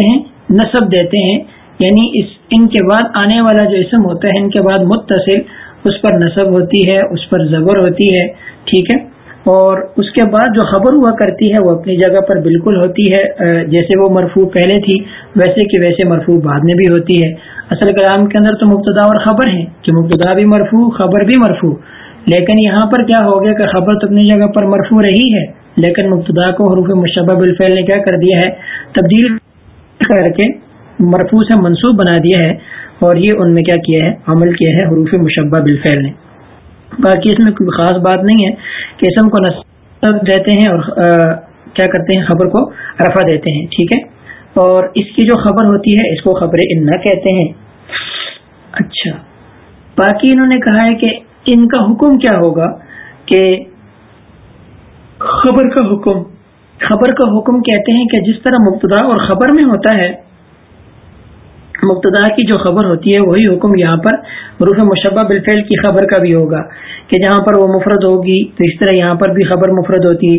ہیں، نصب دیتے ہیں یعنی اس، ان کے بعد آنے والا جو اسم ہوتا ہے، ان کے بعد متصل، اس پر نصب ہوتی ہے، اس پر زبر ہوتی ہے، ٹھیک ہے؟ اور اس کے بعد جو خبر ہوا کرتی ہے، وہ اپنی جگہ پر بالکل ہوتی ہے جیسے وہ مرفوع پہلے تھی، ویسے کہ ویسے مرفوع بعد میں بھی ہوتی ہے۔ اصل کلام کے اندر تو مبتدا اور خبر ہیں، کہ مبتدا بھی مرفوع، خبر بھی مرفوع۔ لیکن یہاں پر کیا ہو گیا کہ خبر تو اپنی جگہ پر مرفوع رہی ہے، لیکن مبتدا کو حروف مشبہ بالفعل نے کیا کر دیا ہے؟ تبدیل کر کے مرفوع سے منسوخ بنا دیا ہے اور یہ ان میں کیا کیا ہے؟ عمل کیا ہے؟ حروف مشبہ بالفعل نے۔ باقی اس میں کوئی خاص بات نہیں ہے کہ اسم کو نصب دیتے ہیں اور کیا کرتے ہیں؟ خبر کو رفع دیتے ہیں، ٹھیک ہے؟ اور اس کی جو خبر ہوتی ہے، اس کو خبر انا کہتے ہیں۔ اچھا۔ باقی انہوں نے کہا ہے کہ ان کا حکم کیا ہوگا کہ خبر کا حکم خبر کا حکم کہتے ہیں کہ جس طرح مبتدا اور خبر میں ہوتا ہے، مبتدا کی جو خبر ہوتی ہے، وہی حکم یہاں پر روف مشبہ بالفعل کی خبر کا بھی ہوگا۔ کہ جہاں پر وہ مفرد ہوگی، تو اس طرح یہاں پر بھی خبر مفرد ہوتی۔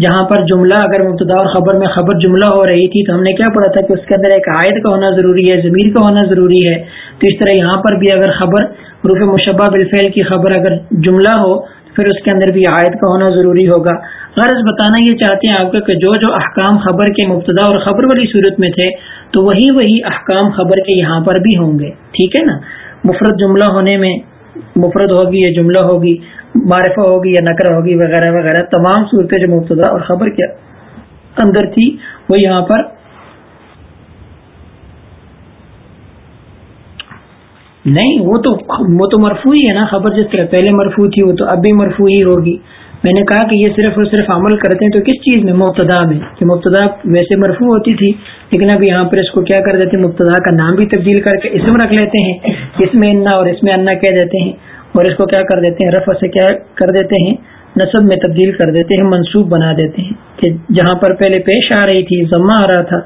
جہاں پر جملہ اگر مبتدا اور خبر میں خبر جملہ ہو رہی تھی، تو ہم نے کیا پڑھا تھا کہ اس کے اندر ایک عائد کا ہونا ضروری ہے، ضمیر کا ہونا ضروری ہے۔ تو اس طرح یہاں پر بھی اگر خبر روف مشبہ بالفعل کی خبر اگر جملہ ہو پھر اس کے اندر بھی عائد کا ہونا ضروری ہوگا۔ غرض بتانا یہ چاہتے ہیں آپ کو کہ جو جو احکام خبر کے مبتدا اور خبر والی صورت میں تھے، تو وہی وہی احکام خبر کے یہاں پر بھی ہوں گے۔ ٹھیک ہے نا؟ مفرد جملہ ہونے میں مفرد ہوگی یا جملہ ہوگی، معرفہ ہوگی یا نقرہ ہوگی وغیرہ وغیرہ، تمام صورتیں جو مبتدا اور خبر کے اندر تھی، وہ یہاں پر نہیں، وہ تو وہ تو مرفوع ہی ہے نا، خبر جس طرح پہلے مرفوع تھی، وہ تو اب بھی مرفوع ہی ہوگی۔ میں نے کہا کہ یہ صرف اور صرف عمل کرتے ہیں، تو کس چیز میں؟ مبتدا میں۔ کہ مبتدا ویسے مرفوع ہوتی تھی، لیکن اب یہاں پر اس کو کیا کر دیتے ہیں؟ مبتدا کا نام بھی تبدیل کر کے اسم رکھ لیتے ہیں۔ اس میں انا اور اس میں انا کہہ دیتے ہیں۔ اور اس کو کیا کر دیتے ہیں؟ رفع سے کیا کر دیتے ہیں؟ نصب میں تبدیل کر دیتے ہیں، منصوب بنا دیتے ہیں۔ کہ جہاں پر پہلے پیش آ رہی تھی ضمہ آ رہا تھا،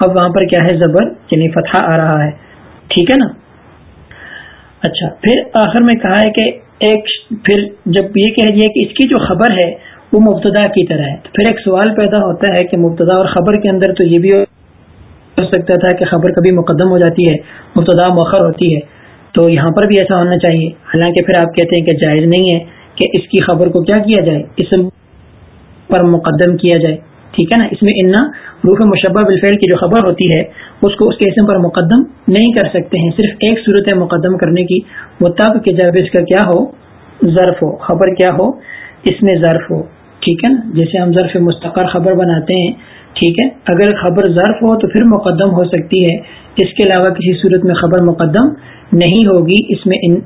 اب وہاں پر کیا ہے؟ زبر یعنی فتح آ رہا ہے۔ ٹھیک ہے نا؟ اچھا پھر آخر میں کہا ہے کہ ایک پھر جب یہ کہہ دیا کہ اس کی جو خبر ہے، وہ مبتدا کی طرح ہے، تو پھر ایک سوال پیدا ہوتا ہے کہ مبتدا اور خبر کے اندر تو یہ بھی ہو سکتا تھا کہ خبر کبھی مقدم ہو جاتی ہے، مبتدا مؤخر ہوتی ہے، تو یہاں پر بھی ایسا ہونا چاہیے۔ حالانکہ پھر آپ کہتے ہیں کہ جائز نہیں ہے کہ اس کی خبر کو کیا کیا جائے؟ اس پر مقدم کیا جائے۔ ٹھیک ہے نا؟ اس میں انا روح مشبہ بالفعل کی جو خبر ہوتی ہے، اس کو اس کے اسم پر مقدم نہیں کر سکتے ہیں۔ صرف ایک صورت ہے مقدم کرنے کی وہ تب کہ جب اس کا کیا ہو، ظرف ہو، خبر کیا ہو، اس میں ظرف ہو۔ ٹھیک ہے نا؟ جیسے ہم ظرف مستقر خبر بناتے ہیں، ٹھیک ہے؟ اگر خبر ظرف ہو تو پھر مقدم ہو سکتی ہے۔ اس کے علاوہ کسی صورت میں خبر مقدم نہیں ہوگی۔ اس میں ان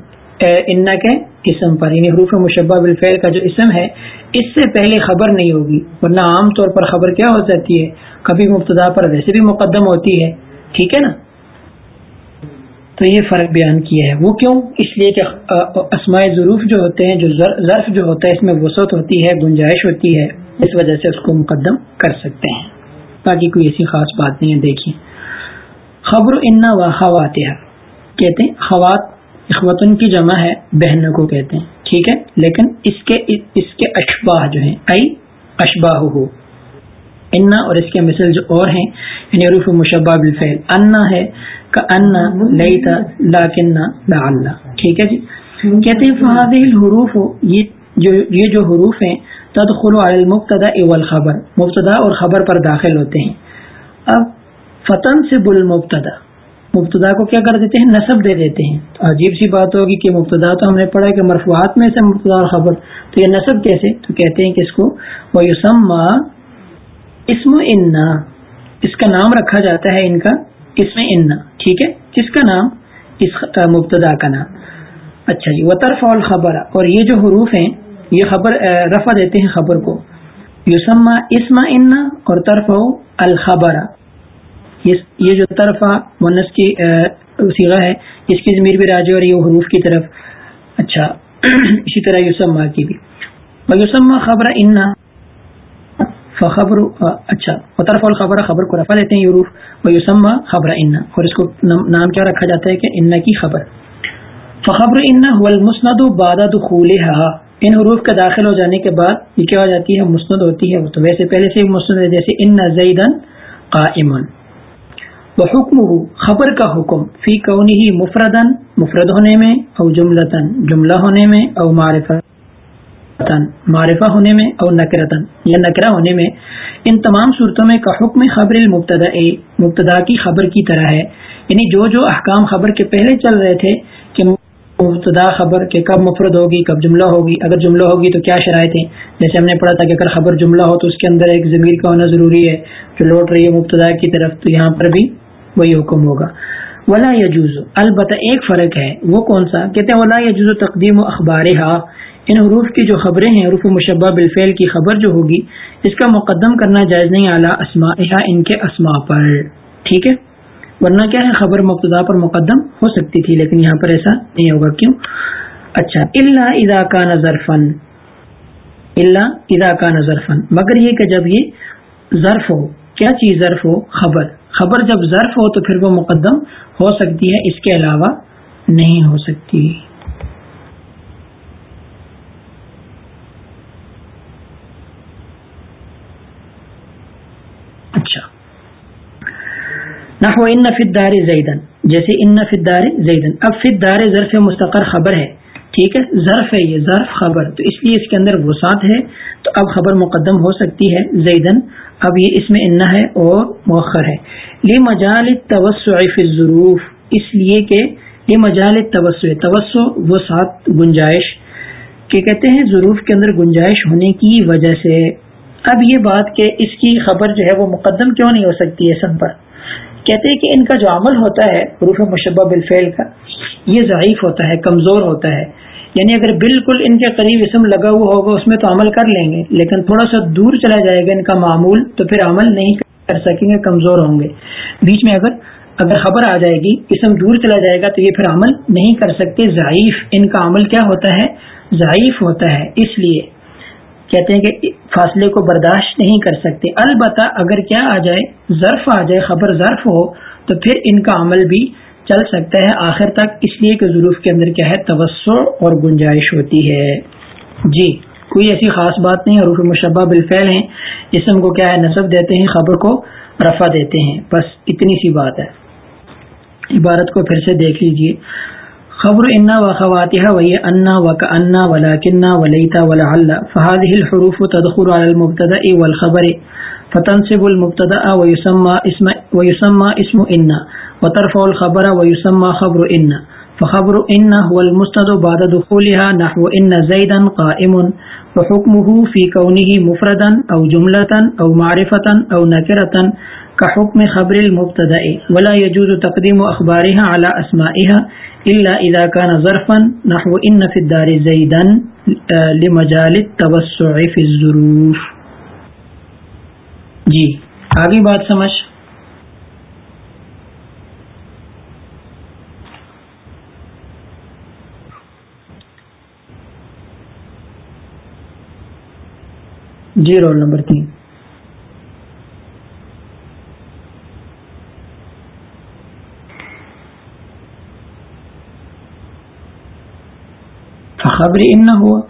کے اسم پر یعنی حروف مشبہ بالفعل کا جو اسم ہے، اس سے پہلے خبر نہیں ہوگی۔ ورنہ عام طور پر خبر کیا ہو جاتی ہے؟ کبھی مبتدا پر ویسے بھی مقدم ہوتی ہے۔ ٹھیک ہے نا؟ تو یہ فرق بیان کیا ہے۔ وہ کیوں؟ اس لیے کہ اسماء ظروف جو ہوتے ہیں، جو ظرف جو ہوتا ہے، اس میں وسعت ہوتی ہے، گنجائش ہوتی ہے۔ اس وجہ سے اس کو مقدم کر سکتے ہیں۔ باقی کوئی ایسی خاص بات نہیں ہے دیکھیے خبر انا و خواتہ کہتے ہیں خوات اخوتن کی جمع ہے، بہنوں کو کہتے ہیں، ٹھیک ہے؟ لیکن اس کے اس کے اشباہ جو ہیں ائی اشباہ ہو انا اور اس کے مثل جو اور ہیں یعنی عروف مشبہ بالفعل۔ انا ہے کا انا لیتا لاکننا لعلا۔ ٹھیک ہے جی؟ کہتے ہیں فہذه الحروف، یہ جو یہ جو حروف ہیں، تدخل علی المبتدا والخبر۔ مبتدا اور خبر پر داخل ہوتے ہیں۔ اب فتن سے بل مبتدا کو کیا کر دیتے ہیں؟ نصب دے دیتے ہیں۔ تو عجیب سی بات ہوگی کہ مبتدا تو ہم نے پڑھا کہ مرفوعات میں سے مبتدا اور خبر، تو یہ نصب کیسے؟ تو کہتے ہیں کہ اس کو وہ یوسم اسم انا، اس کا نام رکھا جاتا ہے ان کا اسم انا، ٹھیک ہے؟ کس کا نام؟ اس مبتدا کا نام۔ اچھا جی وہ طرف الخبر، اور یہ جو حروف ہیں، یہ خبر رفع دیتے ہیں خبر کو۔ یوسما اسم انا اور طرف الخبر۔ یہ جو طرفہ منس کی سیگا ہے، اس کی ضمیر بھی راج اور یہ حروف کی طرف۔ اچھا اسی طرح یوسما کی بھی۔ یوسما خبر انا، فخبر اچھا طرف الخبر خبر کو رفع دیتے ہیں یوروف و یوسما خبر انا، اور اس کو نام کیا رکھا جاتا ہے کہ انا کی خبر۔ فخبر انا المسند بادہ دخول ان حروف کا داخل ہو جانے کے بعد یہ کیا ہو جاتی ہے؟ مسند ہوتی ہے۔ تو ویسے پہلے سے مسند ہے، جیسے ان زیدن قائمن حکم ہو خبر کا حکم، فی کونی ہی مفردن مفرد ہونے میں، او جملتن جملہ ہونے میں، او معرفت معرفہ ہونے میں، او نکرتن یا نکرہ ہونے میں۔ ان تمام صورتوں میں کا حکم خبر المبتدا مبتدا کی خبر کی طرح ہے۔ یعنی جو جو احکام خبر کے پہلے چل رہے تھے، کہ مبتدا خبر کہ کب مفرد ہوگی، کب جملہ ہوگی، اگر جملہ ہوگی تو کیا شرائط ہیں؟ جیسے ہم نے پڑھا تھا کہ اگر خبر جملہ ہو تو اس کے اندر ایک ضمیر کا ہونا ضروری ہے، جو لوٹ رہی ہے مبتدا کی طرف، تو یہاں پر بھی وہی حکم ہوگا۔ ولا یجوز البتہ ایک فرق ہے، وہ کون سا؟ کہتے ہیں، ولا یجوز تقدیم و اخبار ان حروف کی جو خبریں ہیں، حروف مشبہ بالفعل کی خبر جو ہوگی، اس کا مقدم کرنا جائز نہیں اعلیٰ اسما ان کے اسما پر۔ ٹھیک ہے؟ ورنہ کیا ہے، خبر مبتدا پر مقدم ہو سکتی تھی، لیکن یہاں پر ایسا نہیں ہوگا۔ کیوں؟ اچھا اللہ ادا کا نظر فن اللہ ادا کا نظر فن مگر یہ کہ جب یہ ظرف ہو، کیا چیز ظرف ہو؟ خبر۔ خبر جب ظرف ہو تو پھر وہ مقدم ہو سکتی ہے، اس کے علاوہ نہیں ہو سکتی۔ اچھا۔ نحو ان فدار زیدن جیسے ان فدار زیدن اب فدار ظرف مستقر خبر ہے۔ ٹھیک ہے، ظرف ہے یہ، ظرف خبر۔ تو اس لیے اس کے اندر وسعت ہے۔ تو اب خبر مقدم ہو سکتی ہے زیدن اب یہ اس میں ان ہے اور مؤخر ہے۔ لی مجال توسع فی الظروف۔ اس لیے کہ یہ مجال توسع توسع وسعت، گنجائش۔ کہ کہتے ہیں ظروف کے اندر گنجائش ہونے کی وجہ سے۔ اب یہ بات کہ اس کی خبر جو ہے وہ مقدم کیوں نہیں ہو سکتی ہے سب پر؟ کہتے ہیں کہ ان کا جو عمل ہوتا ہے، حروف مشبہ بالفعل کا یہ ضعیف ہوتا ہے، کمزور ہوتا ہے۔ یعنی اگر بالکل ان کے قریب اسم لگا ہوا ہوگا، اس میں تو عمل کر لیں گے۔ لیکن تھوڑا سا دور چلا جائے گا ان کا معمول، تو پھر عمل نہیں کر سکیں گے، کمزور ہوں گے۔ بیچ میں اگر اگر خبر آ جائے گی، اسم دور چلا جائے گا، تو یہ پھر عمل نہیں کر سکتے۔ ضعیف، ان کا عمل کیا ہوتا ہے؟ ضعیف ہوتا ہے۔ اس لیے کہتے ہیں کہ فاصلے کو برداشت نہیں کر سکتے۔ البتہ اگر کیا آ جائے، ظرف آ جائے، خبر ظرف ہو، تو پھر ان کا عمل بھی چل سکتا ہے آخر تک، اس لیے کہ ظروف کے اندر کیا ہے، توسع اور گنجائش ہوتی ہے۔ جی کوئی ایسی خاص بات نہیں، حروف مشبہ بالفعل ہیں۔ اسم کو کیا ہے، نصب دیتے ہیں، خبر کو رفع دیتے ہیں۔ بس اتنی سی بات ہے۔ عبارت کو پھر سے دیکھ لیجیے۔ خبر انا و خواتها وهي ان وكأن ولكن وليت ولعل فهذه الحروف تدخل على المبتدا والخبر۔ فتنصب المبتدا ويسمى اسم ويسمى اسم ان وترفع الخبر ويسمى خبر ان فخبر ان هو المستد بعد دخولها نحو ان زيدا قائم وحكمه في كونه مفردا او جمله او معرفه او نكره كحكم خبر المبتدا ولا يجوز تقديم اخبارها على اسمائها الا اذا كان ظرفا نحو ان في الدار زيدا لمجال التوسع في الظروف جی آگے بات سمجھ۔ جی رول نمبر تین۔ خبر ان ہوا۔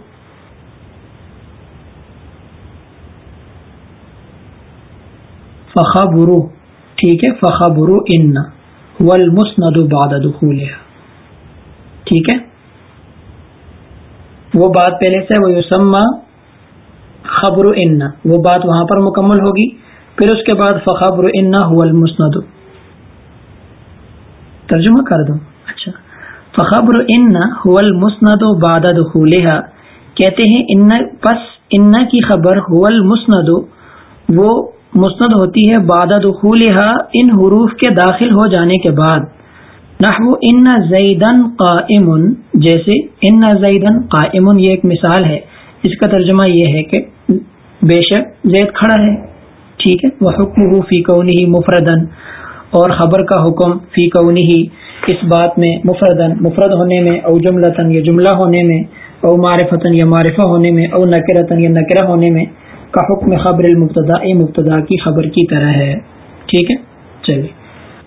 فخبرو، ٹھیک ہے، فخبرو ان والمسند بعد دخولها۔ ٹھیک ہے۔ وہ بات پہلے سے وہ یسمى خبر ان، وہ بات وہاں پر مکمل ہوگی۔ پھر اس کے بعد فخبر ان هو المسند۔ ترجمہ کر دوں اچھا۔ فخبر ان حول مسند و بادد کہتے ہیں ان، پس ان کی خبر حول مسند وہ مسند ہوتی ہے بادد ان حروف کے داخل ہو جانے کے بعد۔ نحو ان زیدن قائم۔ جیسے ان زیدن قائم، یہ ایک مثال ہے۔ اس کا ترجمہ یہ ہے کہ بے شک زید کھڑا ہے۔ ٹھیک ہے۔ وہ حکم ہو فی کونی مفردن اور خبر کا حکم فی کونی اس بات میں مفردن مفرد ہونے میں او جملتن یا جملہ ہونے میں، او معرفتن یا معرفہ ہونے میں، او نکرتن یا نکرہ ہونے میں کا حکم خبر المبتدا مبتدا کی خبر کی طرح ہے۔ ٹھیک ہے؟ چلیے۔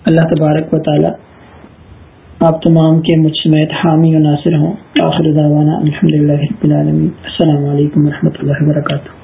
اللہ تبارک و تعالی آپ تمام کے مجھ سمیت حامی و ناصر ہوں۔ آخر دعوانا الحمد للہ السلام علیکم و رحمۃ اللہ وبرکاتہ۔